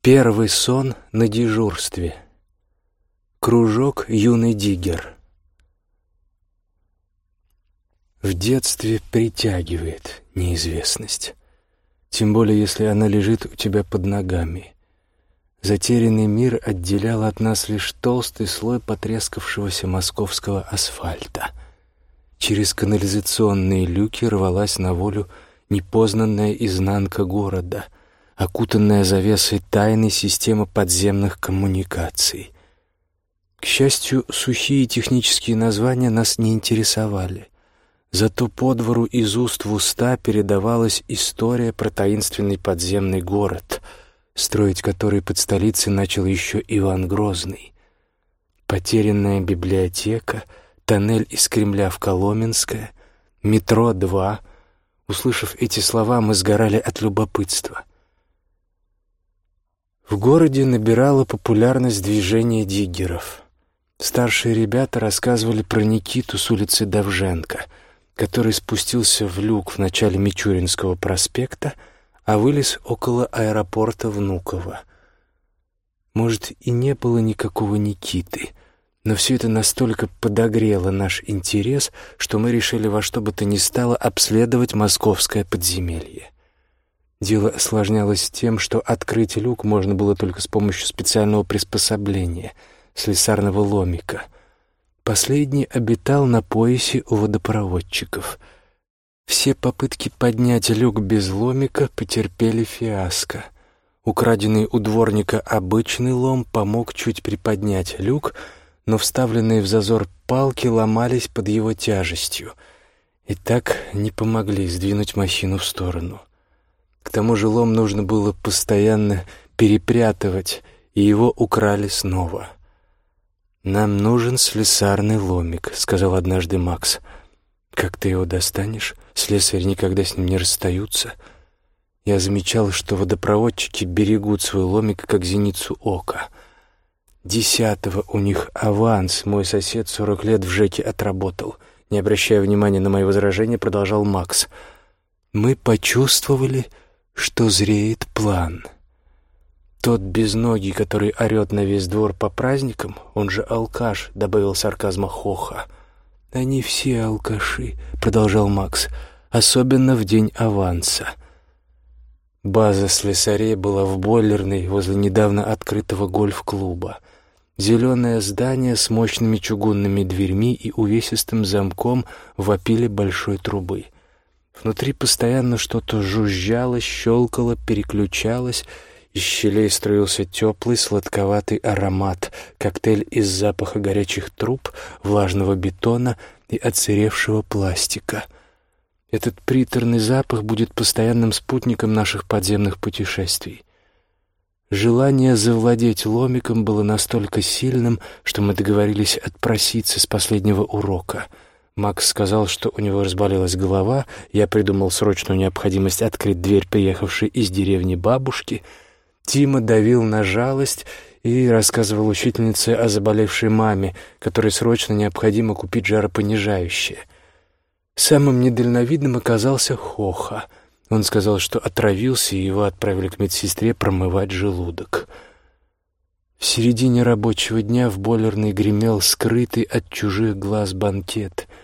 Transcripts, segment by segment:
Первый сон на дежурстве. Кружок юный диггер. В детстве притягивает неизвестность, тем более если она лежит у тебя под ногами. Затерянный мир отделял от нас лишь толстый слой потрескавшегося московского асфальта. Через канализационные люки рвалась на волю непознанная изнанка города — окутанная завесой тайной системы подземных коммуникаций. К счастью, сухие технические названия нас не интересовали. Зато по двору из уст в уста передавалась история про таинственный подземный город, строить который под столицей начал еще Иван Грозный. Потерянная библиотека, тоннель из Кремля в Коломенское, метро-2. Услышав эти слова, мы сгорали от любопытства. В городе набирало популярность движение диггеров. Старшие ребята рассказывали про Никиту с улицы Давженко, который спустился в люк в начале Мичуринского проспекта, а вылез около аэропорта Внуково. Может, и не было никакого Никиты, но все это настолько подогрело наш интерес, что мы решили во что бы то ни стало обследовать московское подземелье. Дело осложнялось тем, что открыть люк можно было только с помощью специального приспособления — слесарного ломика. Последний обитал на поясе у водопроводчиков. Все попытки поднять люк без ломика потерпели фиаско. Украденный у дворника обычный лом помог чуть приподнять люк, но вставленные в зазор палки ломались под его тяжестью и так не помогли сдвинуть махину в сторону. К тому же лом нужно было постоянно перепрятывать, и его украли снова. «Нам нужен слесарный ломик», — сказал однажды Макс. «Как ты его достанешь? Слесарь никогда с ним не расстаются». Я замечал, что водопроводчики берегут свой ломик, как зеницу ока. Десятого у них аванс, мой сосед сорок лет в ЖЭКе отработал. Не обращая внимания на мои возражения, продолжал Макс. Мы почувствовали, что зреет план. Тот безногий, который орет на весь двор по праздникам, он же алкаш, добавил сарказма Хоха. «Они все алкаши», — продолжал Макс, — «особенно в день аванса». База слесарей была в бойлерной возле недавно открытого гольф-клуба. Зеленое здание с мощными чугунными дверьми и увесистым замком вопили большой трубы — Внутри постоянно что-то жужжало, щелкало, переключалось. Из щелей струился теплый, сладковатый аромат, коктейль из запаха горячих труб, влажного бетона и отсыревшего пластика. Этот приторный запах будет постоянным спутником наших подземных путешествий. Желание завладеть ломиком было настолько сильным, что мы договорились отпроситься с последнего урока — Макс сказал, что у него разболелась голова. Я придумал срочную необходимость открыть дверь приехавшей из деревни бабушки. Тима давил на жалость и рассказывал учительнице о заболевшей маме, которой срочно необходимо купить жаропонижающее. Самым недальновидным оказался Хоха. Он сказал, что отравился, и его отправили к медсестре промывать желудок. В середине рабочего дня в бойлерной гремел скрытый от чужих глаз банкет —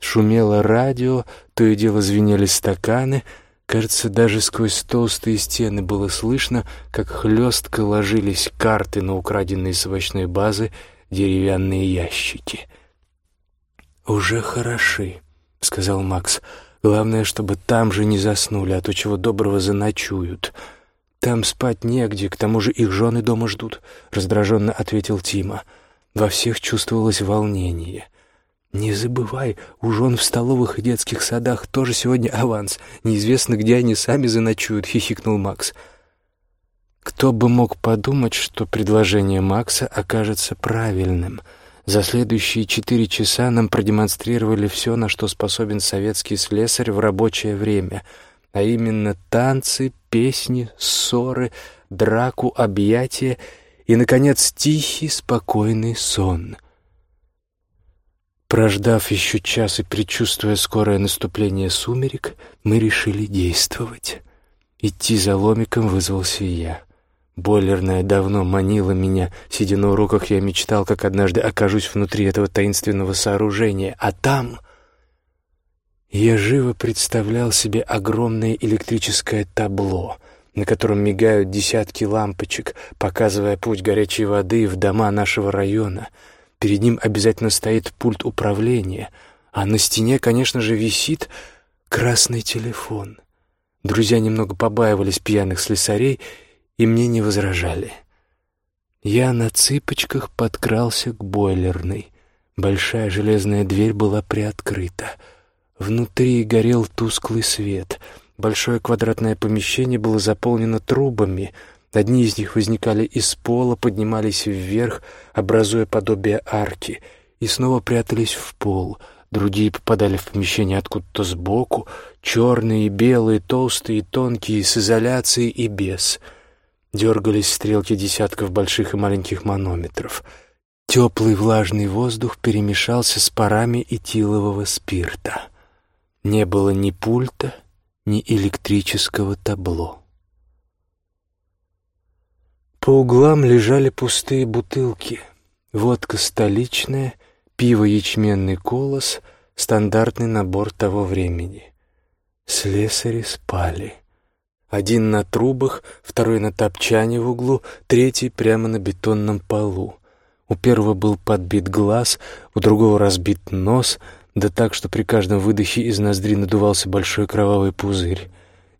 Шумело радио, то и дело звенели стаканы. Кажется, даже сквозь толстые стены было слышно, как хлестко ложились карты на украденные с овощной базы деревянные ящики. «Уже хороши», — сказал Макс. «Главное, чтобы там же не заснули, а то чего доброго заночуют». «Там спать негде, к тому же их жены дома ждут», — раздраженно ответил Тима. Во всех чувствовалось волнение — «Не забывай, у жен в столовых и детских садах тоже сегодня аванс. Неизвестно, где они сами заночуют», — хихикнул Макс. Кто бы мог подумать, что предложение Макса окажется правильным. За следующие четыре часа нам продемонстрировали все, на что способен советский слесарь в рабочее время, а именно танцы, песни, ссоры, драку, объятия и, наконец, тихий, спокойный сон — Прождав еще час и предчувствуя скорое наступление сумерек, мы решили действовать. Идти за ломиком вызвался я. Бойлерная давно манила меня. Сидя на уроках, я мечтал, как однажды окажусь внутри этого таинственного сооружения. А там... Я живо представлял себе огромное электрическое табло, на котором мигают десятки лампочек, показывая путь горячей воды в дома нашего района. Перед ним обязательно стоит пульт управления, а на стене, конечно же, висит красный телефон. Друзья немного побаивались пьяных слесарей и мне не возражали. Я на цыпочках подкрался к бойлерной. Большая железная дверь была приоткрыта — Внутри горел тусклый свет. Большое квадратное помещение было заполнено трубами. Одни из них возникали из пола, поднимались вверх, образуя подобие арки, и снова прятались в пол. Другие попадали в помещение откуда-то сбоку, черные, белые, толстые, тонкие, с изоляцией и без. Дергались стрелки десятков больших и маленьких манометров. Теплый влажный воздух перемешался с парами этилового спирта. Не было ни пульта, ни электрического табло. По углам лежали пустые бутылки. Водка столичная, пиво ячменный колос, стандартный набор того времени. Слесари спали. Один на трубах, второй на топчане в углу, третий прямо на бетонном полу. У первого был подбит глаз, у другого разбит нос — да так, что при каждом выдохе из ноздри надувался большой кровавый пузырь.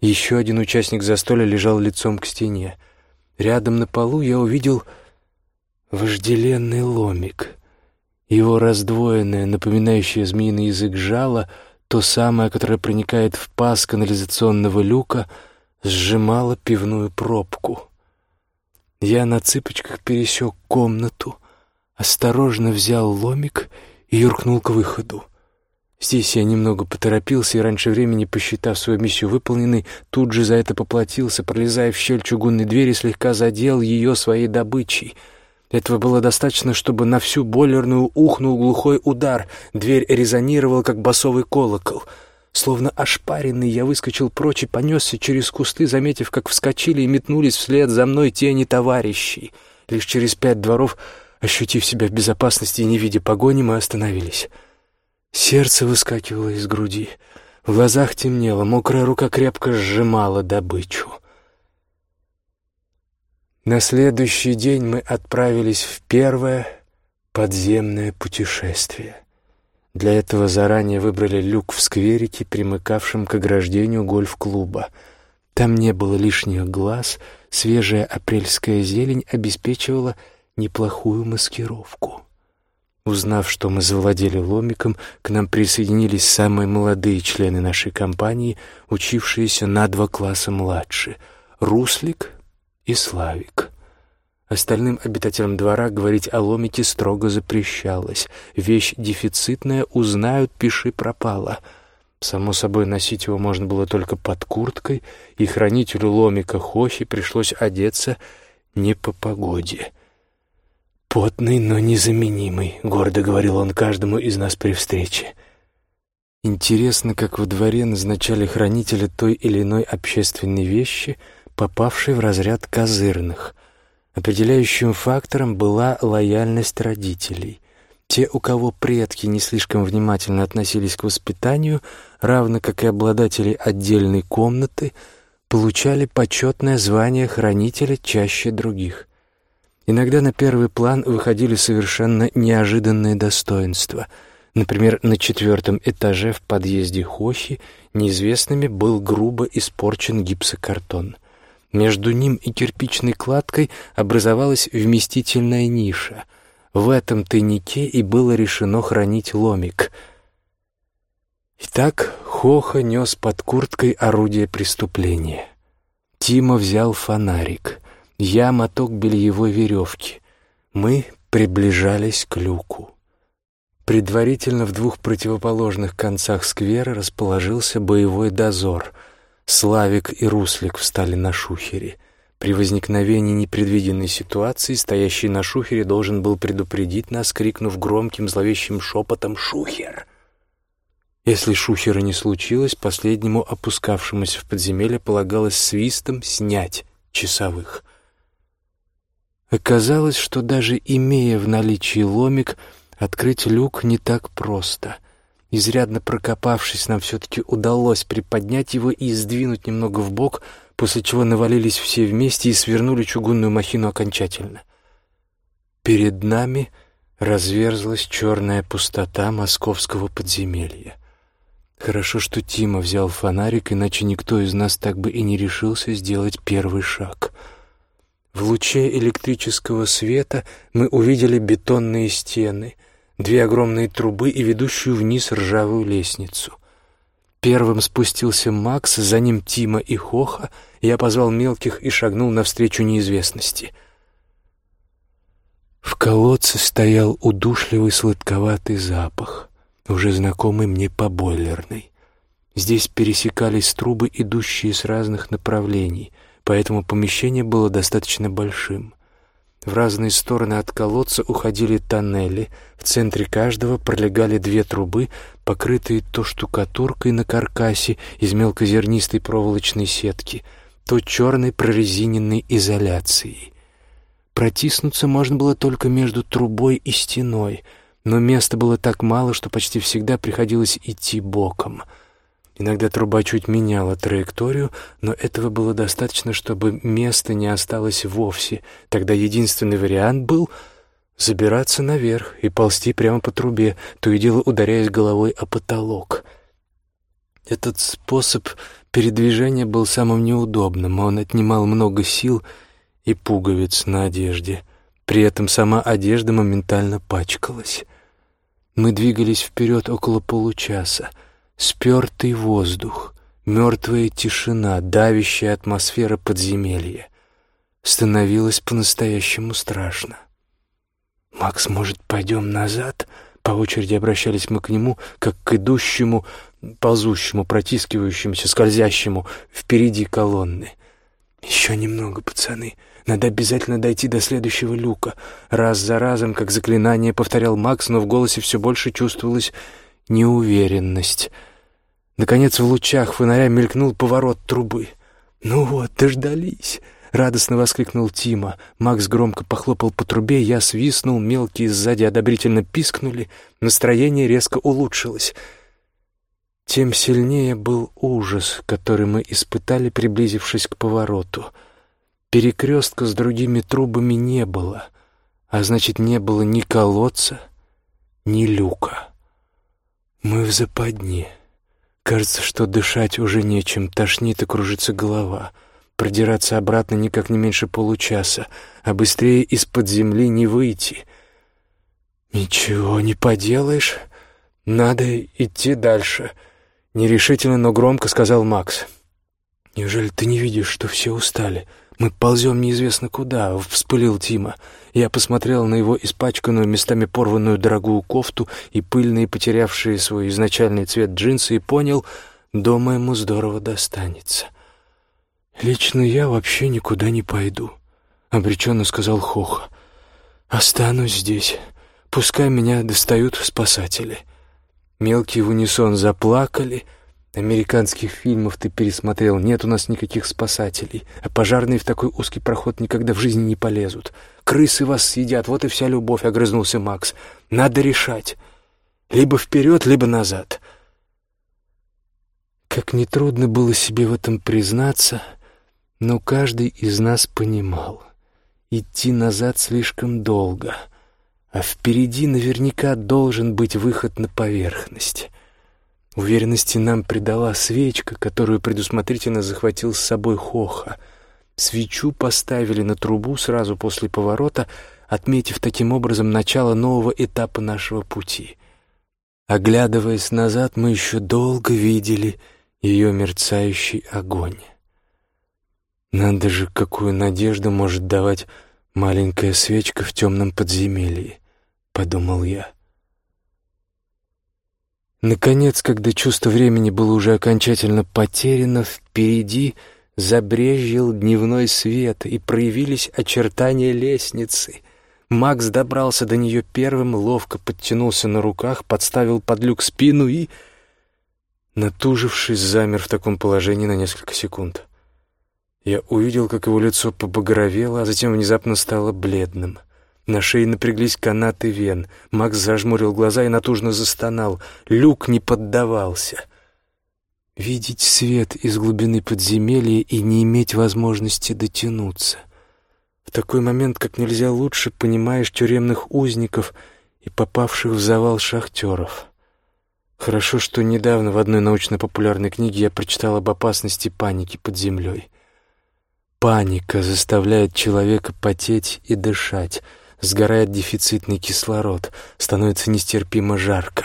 Еще один участник застолья лежал лицом к стене. Рядом на полу я увидел вожделенный ломик. Его раздвоенное, напоминающее змеиный язык жало, то самое, которое проникает в паз канализационного люка, сжимало пивную пробку. Я на цыпочках пересек комнату, осторожно взял ломик и юркнул к выходу. Здесь я немного поторопился и раньше времени, посчитав свою миссию выполненной, тут же за это поплатился, пролезая в щель чугунной двери, слегка задел ее своей добычей. Этого было достаточно, чтобы на всю бойлерную ухнул глухой удар. Дверь резонировала, как басовый колокол. Словно ошпаренный, я выскочил прочь и понесся через кусты, заметив, как вскочили и метнулись вслед за мной тени товарищей. Лишь через пять дворов, ощутив себя в безопасности и не видя погони, мы остановились. Сердце выскакивало из груди. В глазах темнело, мокрая рука крепко сжимала добычу. На следующий день мы отправились в первое подземное путешествие. Для этого заранее выбрали люк в скверике, примыкавшем к ограждению гольф-клуба. Там не было лишних глаз, свежая апрельская зелень обеспечивала неплохую маскировку. Узнав, что мы завладели ломиком, к нам присоединились самые молодые члены нашей компании, учившиеся на два класса младше — Руслик и Славик. Остальным обитателям двора говорить о ломике строго запрещалось. Вещь дефицитная, узнают, пиши пропала. Само собой, носить его можно было только под курткой, и хранителю ломика Хохи пришлось одеться не по погоде — «Потный, но незаменимый», — гордо говорил он каждому из нас при встрече. Интересно, как во дворе назначали хранителя той или иной общественной вещи, попавшей в разряд козырных. Определяющим фактором была лояльность родителей. Те, у кого предки не слишком внимательно относились к воспитанию, равно как и обладатели отдельной комнаты, получали почетное звание хранителя чаще других. Иногда на первый план выходили совершенно неожиданные достоинства. Например, на четвертом этаже в подъезде Хохи неизвестными был грубо испорчен гипсокартон. Между ним и кирпичной кладкой образовалась вместительная ниша. В этом тайнике и было решено хранить ломик. Итак, Хоха нес под курткой орудие преступления. Тима взял фонарик — я моток бельевой веревки. Мы приближались к люку. Предварительно в двух противоположных концах сквера расположился боевой дозор. Славик и Руслик встали на шухере. При возникновении непредвиденной ситуации стоящий на шухере должен был предупредить нас, крикнув громким зловещим шепотом «Шухер!». Если шухера не случилось, последнему опускавшемуся в подземелье полагалось свистом снять часовых — Оказалось, что даже имея в наличии ломик, открыть люк не так просто. Изрядно прокопавшись, нам все-таки удалось приподнять его и сдвинуть немного в бок, после чего навалились все вместе и свернули чугунную махину окончательно. Перед нами разверзлась черная пустота московского подземелья. Хорошо, что Тима взял фонарик, иначе никто из нас так бы и не решился сделать первый шаг — в луче электрического света мы увидели бетонные стены, две огромные трубы и ведущую вниз ржавую лестницу. Первым спустился Макс, за ним Тима и Хоха. Я позвал мелких и шагнул навстречу неизвестности. В колодце стоял удушливый сладковатый запах, уже знакомый мне по бойлерной. Здесь пересекались трубы, идущие с разных направлений — поэтому помещение было достаточно большим. В разные стороны от колодца уходили тоннели, в центре каждого пролегали две трубы, покрытые то штукатуркой на каркасе из мелкозернистой проволочной сетки, то черной прорезиненной изоляцией. Протиснуться можно было только между трубой и стеной, но места было так мало, что почти всегда приходилось идти боком — Иногда труба чуть меняла траекторию, но этого было достаточно, чтобы места не осталось вовсе. Тогда единственный вариант был забираться наверх и ползти прямо по трубе, то и дело ударяясь головой о потолок. Этот способ передвижения был самым неудобным, он отнимал много сил и пуговиц на одежде. При этом сама одежда моментально пачкалась. Мы двигались вперед около получаса — Спертый воздух, мертвая тишина, давящая атмосфера подземелья. Становилось по-настоящему страшно. «Макс, может, пойдем назад?» По очереди обращались мы к нему, как к идущему, ползущему, протискивающемуся, скользящему впереди колонны. «Еще немного, пацаны. Надо обязательно дойти до следующего люка». Раз за разом, как заклинание, повторял Макс, но в голосе все больше чувствовалась неуверенность — Наконец в лучах фонаря мелькнул поворот трубы. «Ну вот, дождались!» — радостно воскликнул Тима. Макс громко похлопал по трубе, я свистнул, мелкие сзади одобрительно пискнули, настроение резко улучшилось. Тем сильнее был ужас, который мы испытали, приблизившись к повороту. Перекрестка с другими трубами не было, а значит, не было ни колодца, ни люка. Мы в западне. Кажется, что дышать уже нечем, тошнит и кружится голова. Продираться обратно никак не меньше получаса, а быстрее из-под земли не выйти. «Ничего не поделаешь. Надо идти дальше», — нерешительно, но громко сказал Макс. «Неужели ты не видишь, что все устали? Мы ползем неизвестно куда», — вспылил Тима. Я посмотрел на его испачканную, местами порванную дорогую кофту и пыльные, потерявшие свой изначальный цвет джинсы, и понял, дома ему здорово достанется. «Лично я вообще никуда не пойду», — обреченно сказал Хоха. «Останусь здесь. Пускай меня достают спасатели». Мелкие в унисон заплакали — Американских фильмов ты пересмотрел, нет у нас никаких спасателей, а пожарные в такой узкий проход никогда в жизни не полезут. Крысы вас съедят, вот и вся любовь, — огрызнулся Макс. Надо решать. Либо вперед, либо назад. Как нетрудно было себе в этом признаться, но каждый из нас понимал. Идти назад слишком долго, а впереди наверняка должен быть выход на поверхность. Уверенности нам придала свечка, которую предусмотрительно захватил с собой Хоха. Свечу поставили на трубу сразу после поворота, отметив таким образом начало нового этапа нашего пути. Оглядываясь назад, мы еще долго видели ее мерцающий огонь. Надо же, какую надежду может давать маленькая свечка в темном подземелье, — подумал я. Наконец, когда чувство времени было уже окончательно потеряно, впереди забрезжил дневной свет, и проявились очертания лестницы. Макс добрался до нее первым, ловко подтянулся на руках, подставил под люк спину и, натужившись, замер в таком положении на несколько секунд. Я увидел, как его лицо побагровело, а затем внезапно стало бледным. На шее напряглись канаты вен. Макс зажмурил глаза и натужно застонал. Люк не поддавался. Видеть свет из глубины подземелья и не иметь возможности дотянуться. В такой момент как нельзя лучше понимаешь тюремных узников и попавших в завал шахтеров. Хорошо, что недавно в одной научно-популярной книге я прочитал об опасности паники под землей. Паника заставляет человека потеть и дышать, сгорает дефицитный кислород, становится нестерпимо жарко.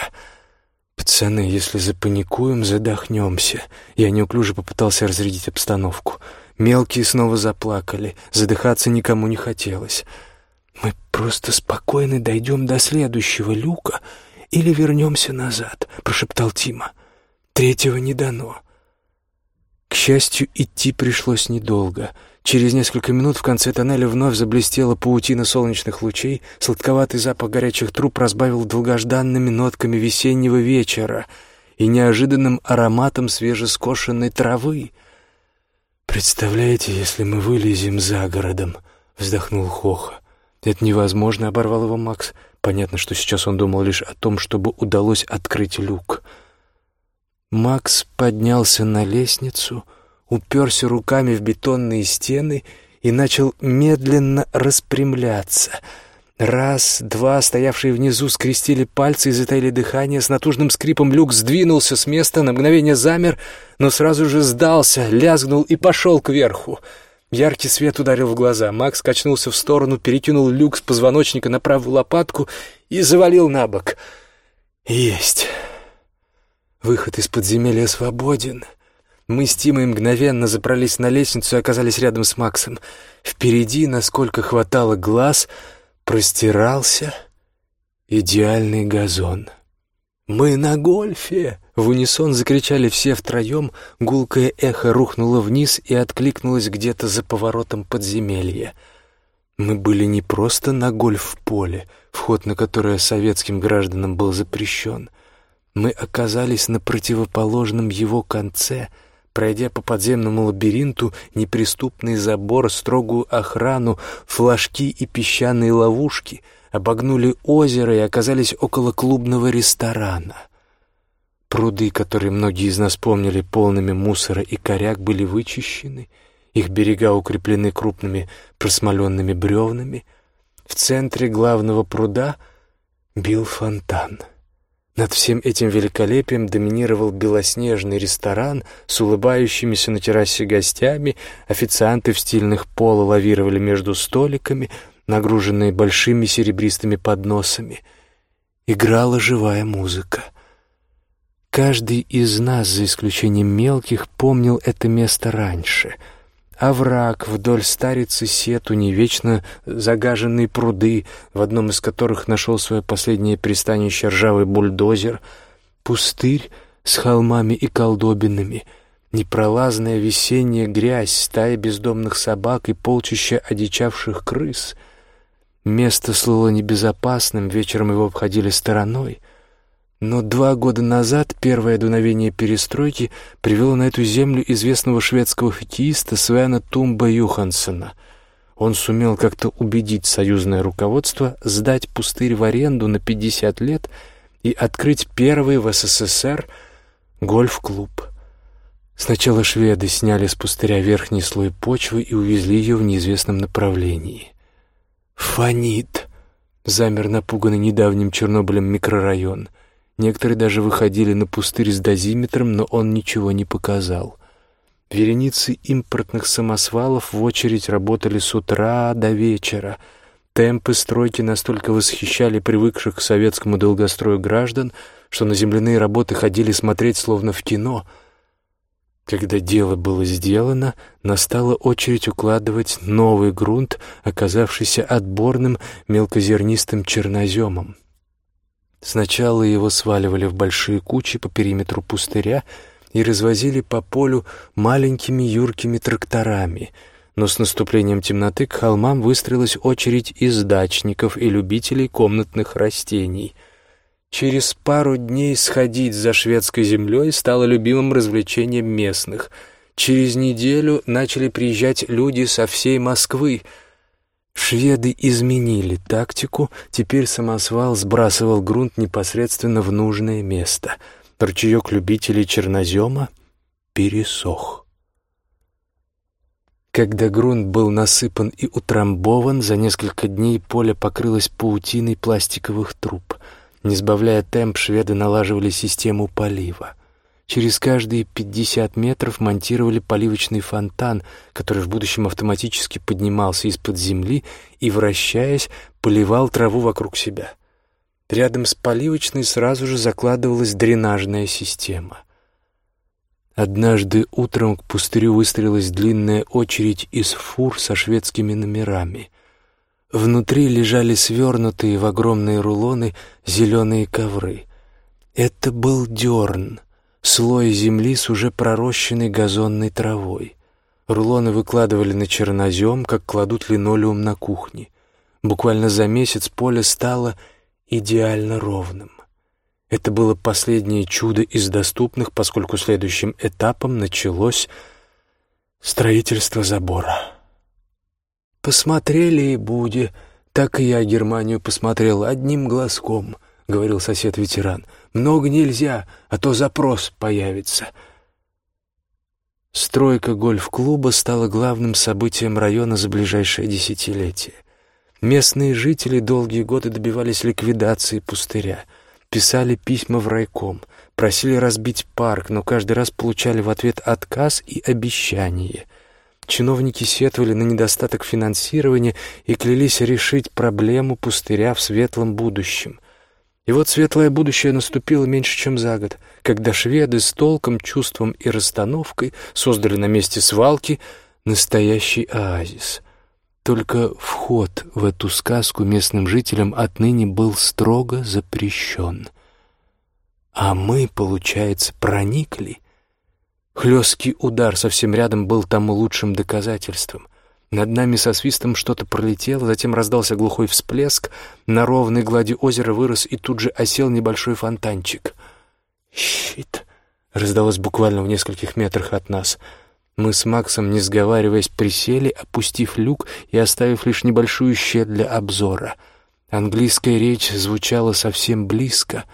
«Пацаны, если запаникуем, задохнемся». Я неуклюже попытался разрядить обстановку. Мелкие снова заплакали, задыхаться никому не хотелось. «Мы просто спокойно дойдем до следующего люка или вернемся назад», — прошептал Тима. «Третьего не дано». К счастью, идти пришлось недолго. Через несколько минут в конце тоннеля вновь заблестела паутина солнечных лучей, сладковатый запах горячих труб разбавил долгожданными нотками весеннего вечера и неожиданным ароматом свежескошенной травы. «Представляете, если мы вылезем за городом?» — вздохнул Хоха. «Это невозможно», — оборвал его Макс. Понятно, что сейчас он думал лишь о том, чтобы удалось открыть люк. Макс поднялся на лестницу, уперся руками в бетонные стены и начал медленно распрямляться. Раз, два, стоявшие внизу, скрестили пальцы и затаили дыхание. С натужным скрипом люк сдвинулся с места, на мгновение замер, но сразу же сдался, лязгнул и пошел кверху. Яркий свет ударил в глаза. Макс качнулся в сторону, перекинул люк с позвоночника на правую лопатку и завалил на бок. «Есть!» Выход из подземелья свободен. Мы с Тимой мгновенно забрались на лестницу и оказались рядом с Максом. Впереди, насколько хватало глаз, простирался идеальный газон. «Мы на гольфе!» В унисон закричали все втроем, гулкое эхо рухнуло вниз и откликнулось где-то за поворотом подземелья. Мы были не просто на гольф-поле, вход на которое советским гражданам был запрещен. Мы оказались на противоположном его конце, пройдя по подземному лабиринту неприступный забор, строгую охрану, флажки и песчаные ловушки, обогнули озеро и оказались около клубного ресторана — Пруды, которые многие из нас помнили полными мусора и коряк, были вычищены, их берега укреплены крупными просмоленными бревнами. В центре главного пруда бил фонтан. Над всем этим великолепием доминировал белоснежный ресторан с улыбающимися на террасе гостями, официанты в стильных поло лавировали между столиками, нагруженные большими серебристыми подносами. Играла живая музыка — Каждый из нас, за исключением мелких, помнил это место раньше. Овраг вдоль старицы Сетуни, вечно загаженные пруды, в одном из которых нашел свое последнее пристанище ржавый бульдозер, пустырь с холмами и колдобинами, непролазная весенняя грязь, стая бездомных собак и полчища одичавших крыс. Место слыло небезопасным, вечером его обходили стороной — но два года назад первое дуновение перестройки привело на эту землю известного шведского хоккеиста Свена Тумба Юхансена. Он сумел как-то убедить союзное руководство сдать пустырь в аренду на 50 лет и открыть первый в СССР гольф-клуб. Сначала шведы сняли с пустыря верхний слой почвы и увезли ее в неизвестном направлении. «Фонит!» — замер напуганный недавним Чернобылем микрорайон — Некоторые даже выходили на пустырь с дозиметром, но он ничего не показал. Вереницы импортных самосвалов в очередь работали с утра до вечера. Темпы стройки настолько восхищали привыкших к советскому долгострою граждан, что на земляные работы ходили смотреть словно в кино. Когда дело было сделано, настала очередь укладывать новый грунт, оказавшийся отборным мелкозернистым черноземом. Сначала его сваливали в большие кучи по периметру пустыря и развозили по полю маленькими юркими тракторами, но с наступлением темноты к холмам выстроилась очередь из дачников и любителей комнатных растений. Через пару дней сходить за шведской землей стало любимым развлечением местных. Через неделю начали приезжать люди со всей Москвы. Шведы изменили тактику, теперь самосвал сбрасывал грунт непосредственно в нужное место. Ручеек любителей чернозема пересох. Когда грунт был насыпан и утрамбован, за несколько дней поле покрылось паутиной пластиковых труб. Не сбавляя темп, шведы налаживали систему полива. Через каждые 50 метров монтировали поливочный фонтан, который в будущем автоматически поднимался из-под земли и, вращаясь, поливал траву вокруг себя. Рядом с поливочной сразу же закладывалась дренажная система. Однажды утром к пустырю выстроилась длинная очередь из фур со шведскими номерами. Внутри лежали свернутые в огромные рулоны зеленые ковры. Это был дерн, слой земли с уже пророщенной газонной травой. Рулоны выкладывали на чернозем, как кладут линолеум на кухне. Буквально за месяц поле стало идеально ровным. Это было последнее чудо из доступных, поскольку следующим этапом началось строительство забора. «Посмотрели и буди. Так и я Германию посмотрел одним глазком», — говорил сосед-ветеран. «Много нельзя, а то запрос появится». Стройка гольф-клуба стала главным событием района за ближайшее десятилетие. Местные жители долгие годы добивались ликвидации пустыря — писали письма в райком, просили разбить парк, но каждый раз получали в ответ отказ и обещание. Чиновники сетовали на недостаток финансирования и клялись решить проблему пустыря в светлом будущем. И вот светлое будущее наступило меньше, чем за год, когда шведы с толком, чувством и расстановкой создали на месте свалки настоящий оазис. Только вход в эту сказку местным жителям отныне был строго запрещен. А мы, получается, проникли. Хлесткий удар совсем рядом был тому лучшим доказательством. Над нами со свистом что-то пролетело, затем раздался глухой всплеск, на ровной глади озера вырос и тут же осел небольшой фонтанчик. «Щит!» — раздалось буквально в нескольких метрах от нас — мы с Максом, не сговариваясь, присели, опустив люк и оставив лишь небольшую щель для обзора. Английская речь звучала совсем близко.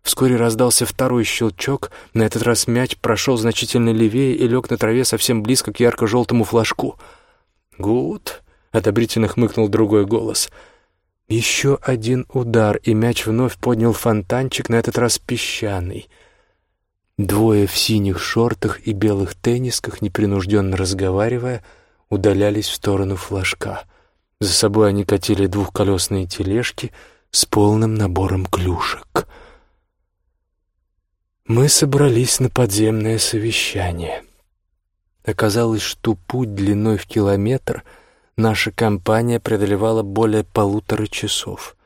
Вскоре раздался второй щелчок, на этот раз мяч прошел значительно левее и лег на траве совсем близко к ярко-желтому флажку. «Гуд!» — одобрительно хмыкнул другой голос. Еще один удар, и мяч вновь поднял фонтанчик, на этот раз песчаный — Двое в синих шортах и белых теннисках, непринужденно разговаривая, удалялись в сторону флажка. За собой они катили двухколесные тележки с полным набором клюшек. Мы собрались на подземное совещание. Оказалось, что путь длиной в километр наша компания преодолевала более полутора часов.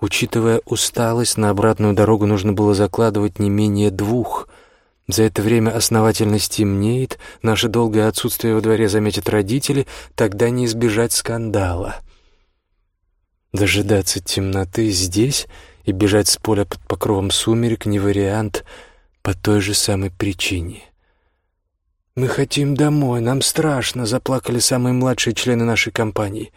Учитывая усталость, на обратную дорогу нужно было закладывать не менее двух — за это время основательно стемнеет, наше долгое отсутствие во дворе заметят родители, тогда не избежать скандала. Дожидаться темноты здесь и бежать с поля под покровом сумерек не вариант по той же самой причине. «Мы хотим домой, нам страшно», — заплакали самые младшие члены нашей компании.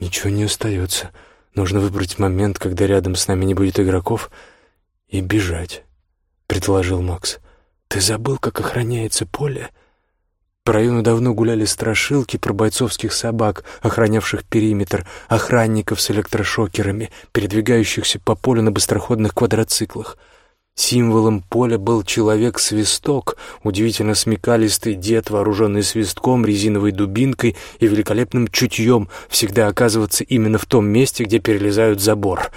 «Ничего не остается. Нужно выбрать момент, когда рядом с нами не будет игроков, и бежать», — предложил Макс. «Ты забыл, как охраняется поле?» По району давно гуляли страшилки про бойцовских собак, охранявших периметр, охранников с электрошокерами, передвигающихся по полю на быстроходных квадроциклах. Символом поля был человек-свисток, удивительно смекалистый дед, вооруженный свистком, резиновой дубинкой и великолепным чутьем всегда оказываться именно в том месте, где перелезают забор.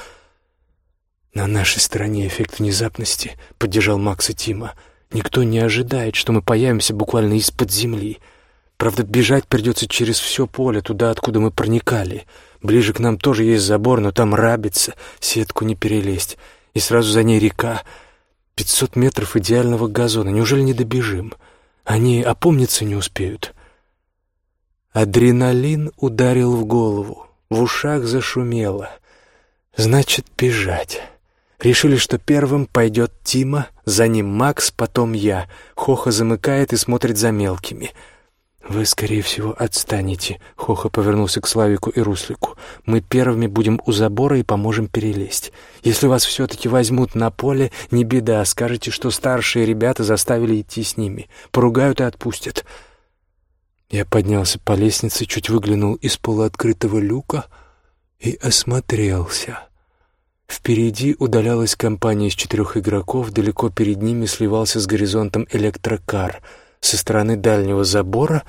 «На нашей стороне эффект внезапности», — поддержал Макс и Тима. Никто не ожидает, что мы появимся буквально из-под земли. Правда, бежать придется через все поле, туда, откуда мы проникали. Ближе к нам тоже есть забор, но там рабится, сетку не перелезть. И сразу за ней река. Пятьсот метров идеального газона. Неужели не добежим? Они опомниться не успеют. Адреналин ударил в голову. В ушах зашумело. Значит, бежать. Решили, что первым пойдет Тима, за ним Макс, потом я. Хоха замыкает и смотрит за мелкими. «Вы, скорее всего, отстанете», — Хоха повернулся к Славику и Руслику. «Мы первыми будем у забора и поможем перелезть. Если вас все-таки возьмут на поле, не беда, скажете, что старшие ребята заставили идти с ними. Поругают и отпустят». Я поднялся по лестнице, чуть выглянул из полуоткрытого люка и осмотрелся. Впереди удалялась компания из четырех игроков, далеко перед ними сливался с горизонтом электрокар. Со стороны дальнего забора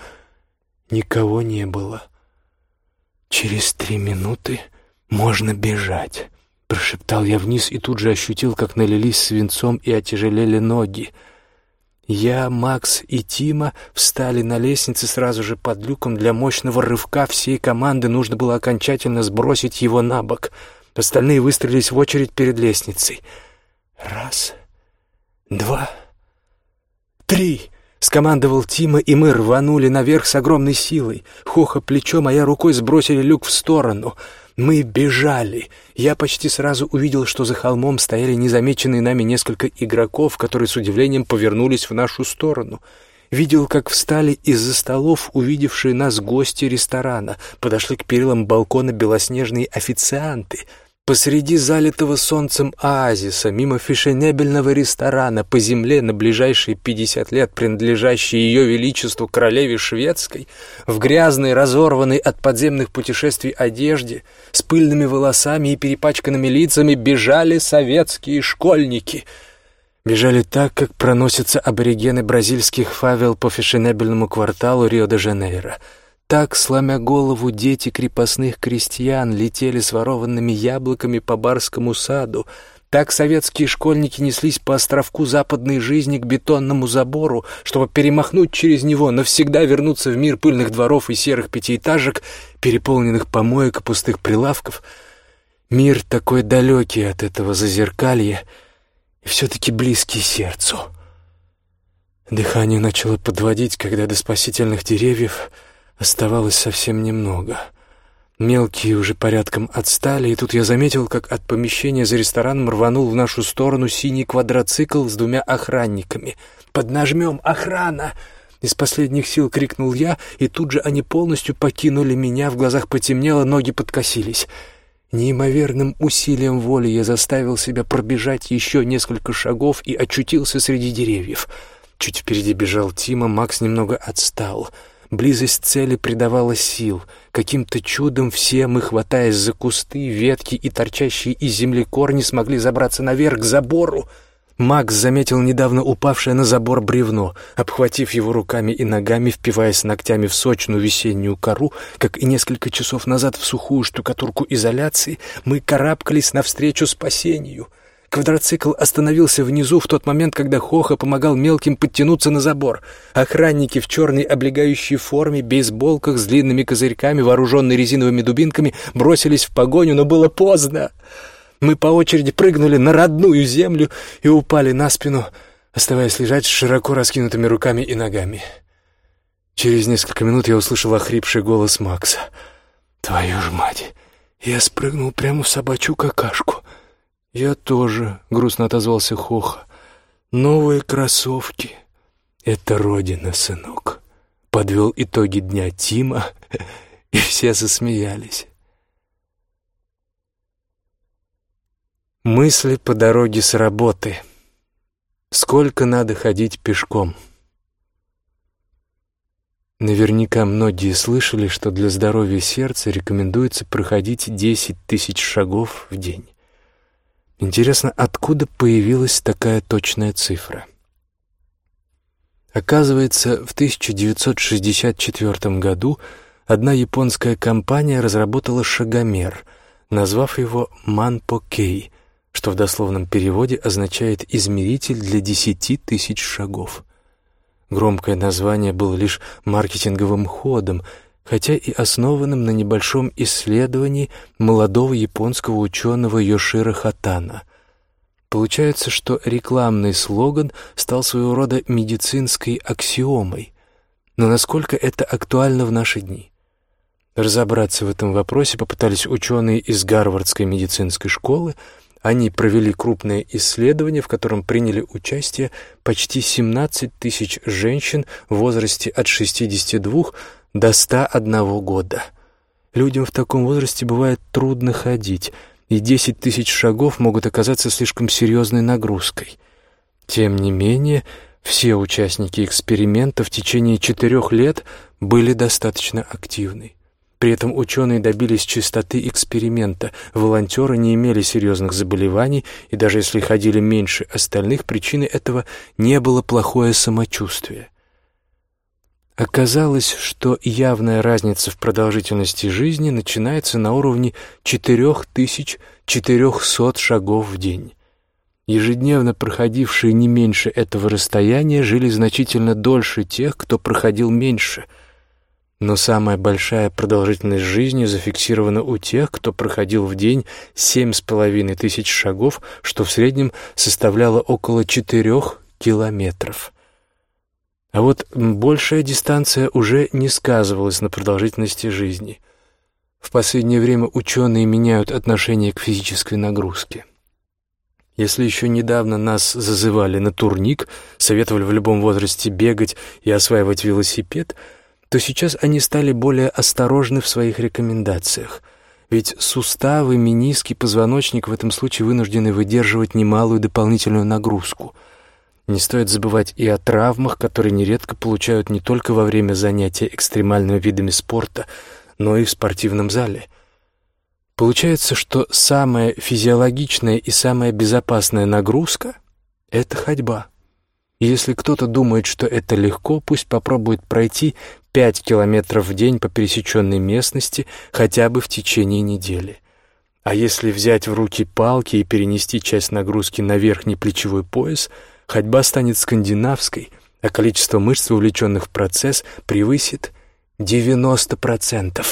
никого не было. «Через три минуты можно бежать», — прошептал я вниз и тут же ощутил, как налились свинцом и отяжелели ноги. Я, Макс и Тима встали на лестнице сразу же под люком. Для мощного рывка всей команды нужно было окончательно сбросить его на бок — Остальные выстроились в очередь перед лестницей. «Раз, два, три!» — скомандовал Тима, и мы рванули наверх с огромной силой. Хоха плечом, а я рукой сбросили люк в сторону. Мы бежали. Я почти сразу увидел, что за холмом стояли незамеченные нами несколько игроков, которые с удивлением повернулись в нашу сторону — Видел, как встали из-за столов увидевшие нас гости ресторана, подошли к перилам балкона белоснежные официанты. Посреди залитого солнцем оазиса, мимо фешенебельного ресторана, по земле на ближайшие пятьдесят лет принадлежащей ее величеству королеве шведской, в грязной, разорванной от подземных путешествий одежде, с пыльными волосами и перепачканными лицами бежали советские школьники — бежали так, как проносятся аборигены бразильских фавел по фешенебельному кварталу Рио-де-Жанейро. Так, сломя голову, дети крепостных крестьян летели с ворованными яблоками по барскому саду. Так советские школьники неслись по островку западной жизни к бетонному забору, чтобы перемахнуть через него, навсегда вернуться в мир пыльных дворов и серых пятиэтажек, переполненных помоек и пустых прилавков. Мир такой далекий от этого зазеркалья — и все-таки близкий сердцу. Дыхание начало подводить, когда до спасительных деревьев оставалось совсем немного. Мелкие уже порядком отстали, и тут я заметил, как от помещения за рестораном рванул в нашу сторону синий квадроцикл с двумя охранниками. «Поднажмем! Охрана!» Из последних сил крикнул я, и тут же они полностью покинули меня, в глазах потемнело, ноги подкосились. Неимоверным усилием воли я заставил себя пробежать еще несколько шагов и очутился среди деревьев. Чуть впереди бежал Тима, Макс немного отстал. Близость цели придавала сил. Каким-то чудом все мы, хватаясь за кусты, ветки и торчащие из земли корни, смогли забраться наверх к забору — Макс заметил недавно упавшее на забор бревно. Обхватив его руками и ногами, впиваясь ногтями в сочную весеннюю кору, как и несколько часов назад в сухую штукатурку изоляции, мы карабкались навстречу спасению. Квадроцикл остановился внизу в тот момент, когда Хоха помогал мелким подтянуться на забор. Охранники в черной облегающей форме, бейсболках с длинными козырьками, вооруженные резиновыми дубинками, бросились в погоню, но было поздно. Мы по очереди прыгнули на родную землю и упали на спину, оставаясь лежать с широко раскинутыми руками и ногами. Через несколько минут я услышал охрипший голос Макса. «Твою ж мать! Я спрыгнул прямо в собачью какашку!» «Я тоже», — грустно отозвался Хоха. «Новые кроссовки. Это родина, сынок». Подвел итоги дня Тима, и все засмеялись. Мысли по дороге с работы. Сколько надо ходить пешком? Наверняка многие слышали, что для здоровья сердца рекомендуется проходить 10 тысяч шагов в день. Интересно, откуда появилась такая точная цифра? Оказывается, в 1964 году одна японская компания разработала шагомер, назвав его «Манпокей», что в дословном переводе означает «измеритель для десяти тысяч шагов». Громкое название было лишь маркетинговым ходом, хотя и основанным на небольшом исследовании молодого японского ученого Йоширо Хатана. Получается, что рекламный слоган стал своего рода медицинской аксиомой. Но насколько это актуально в наши дни? Разобраться в этом вопросе попытались ученые из Гарвардской медицинской школы, Они провели крупное исследование, в котором приняли участие почти 17 тысяч женщин в возрасте от 62 до 101 года. Людям в таком возрасте бывает трудно ходить, и 10 тысяч шагов могут оказаться слишком серьезной нагрузкой. Тем не менее, все участники эксперимента в течение четырех лет были достаточно активны. При этом ученые добились чистоты эксперимента. Волонтеры не имели серьезных заболеваний, и даже если ходили меньше остальных, причиной этого не было плохое самочувствие. Оказалось, что явная разница в продолжительности жизни начинается на уровне 4400 шагов в день. Ежедневно проходившие не меньше этого расстояния жили значительно дольше тех, кто проходил меньше – но самая большая продолжительность жизни зафиксирована у тех, кто проходил в день семь с половиной тысяч шагов, что в среднем составляло около четырех километров. А вот большая дистанция уже не сказывалась на продолжительности жизни. В последнее время ученые меняют отношение к физической нагрузке. Если еще недавно нас зазывали на турник, советовали в любом возрасте бегать и осваивать велосипед — то сейчас они стали более осторожны в своих рекомендациях. Ведь суставы, мениски, позвоночник в этом случае вынуждены выдерживать немалую дополнительную нагрузку. Не стоит забывать и о травмах, которые нередко получают не только во время занятия экстремальными видами спорта, но и в спортивном зале. Получается, что самая физиологичная и самая безопасная нагрузка — это ходьба. И если кто-то думает, что это легко, пусть попробует пройти пять километров в день по пересеченной местности хотя бы в течение недели. А если взять в руки палки и перенести часть нагрузки на верхний плечевой пояс, ходьба станет скандинавской, а количество мышц, вовлеченных в процесс, превысит 90%.